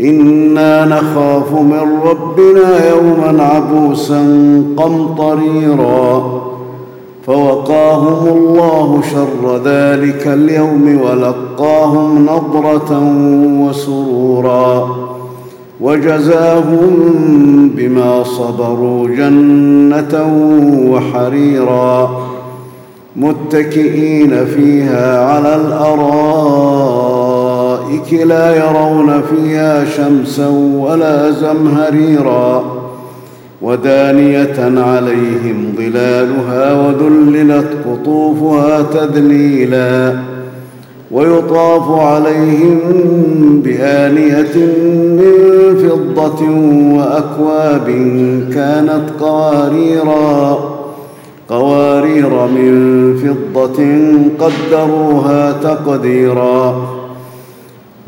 إنا نخاف من ربنا يوما عبوسا قمطريرا فوقاهم الله شر ذلك اليوم ولقاهم نضرة وسرورا وجزاهم بما صبروا جنة وحريرا متكئين فيها على الأرائك لا يرون فيها شمسا ولا زمهريرا ودانية عليهم ظلالها وذللت قطوفها تذليلا ويطاف عليهم بآنية من فضة وأكواب كانت قواريرا قوارير من فضة قدروها تقديرا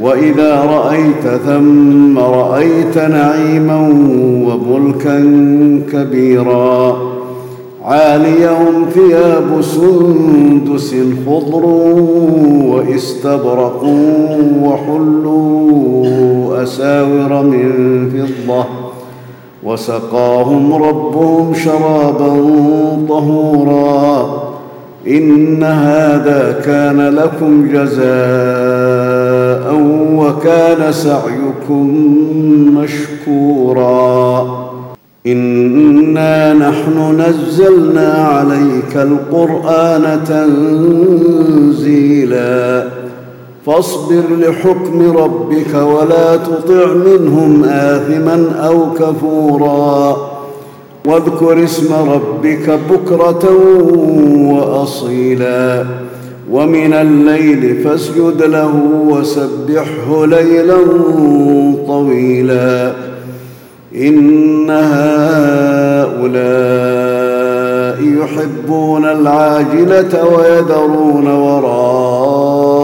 وإذا رأيت ثم رأيت نعيما وملكا كبيرا عاليهم ثياب سندس خضر واستبرق وحلوا أساور من فضة وسقاهم ربهم شرابا طهورا إن هذا كان لكم جزاء وكان سعيكم مشكورا. إنا نحن نزلنا عليك القرآن تنزيلا. فاصبر لحكم ربك ولا تطع منهم آثما أو كفورا. واذكر اسم ربك بكرة وأصيلا. ومن الليل فاسجد له وسبحه ليلا طويلا. إن هؤلاء يحبون العاجلة ويذرون وراءهم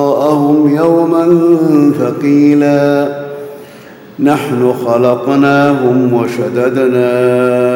يوما ثقيلا. نحن خلقناهم وشددنا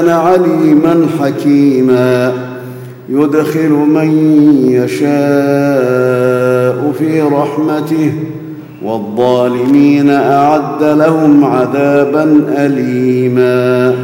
الله كان عليما حكيما. يدخل من يشاء في رحمته والظالمين أعد لهم عذابا أليما.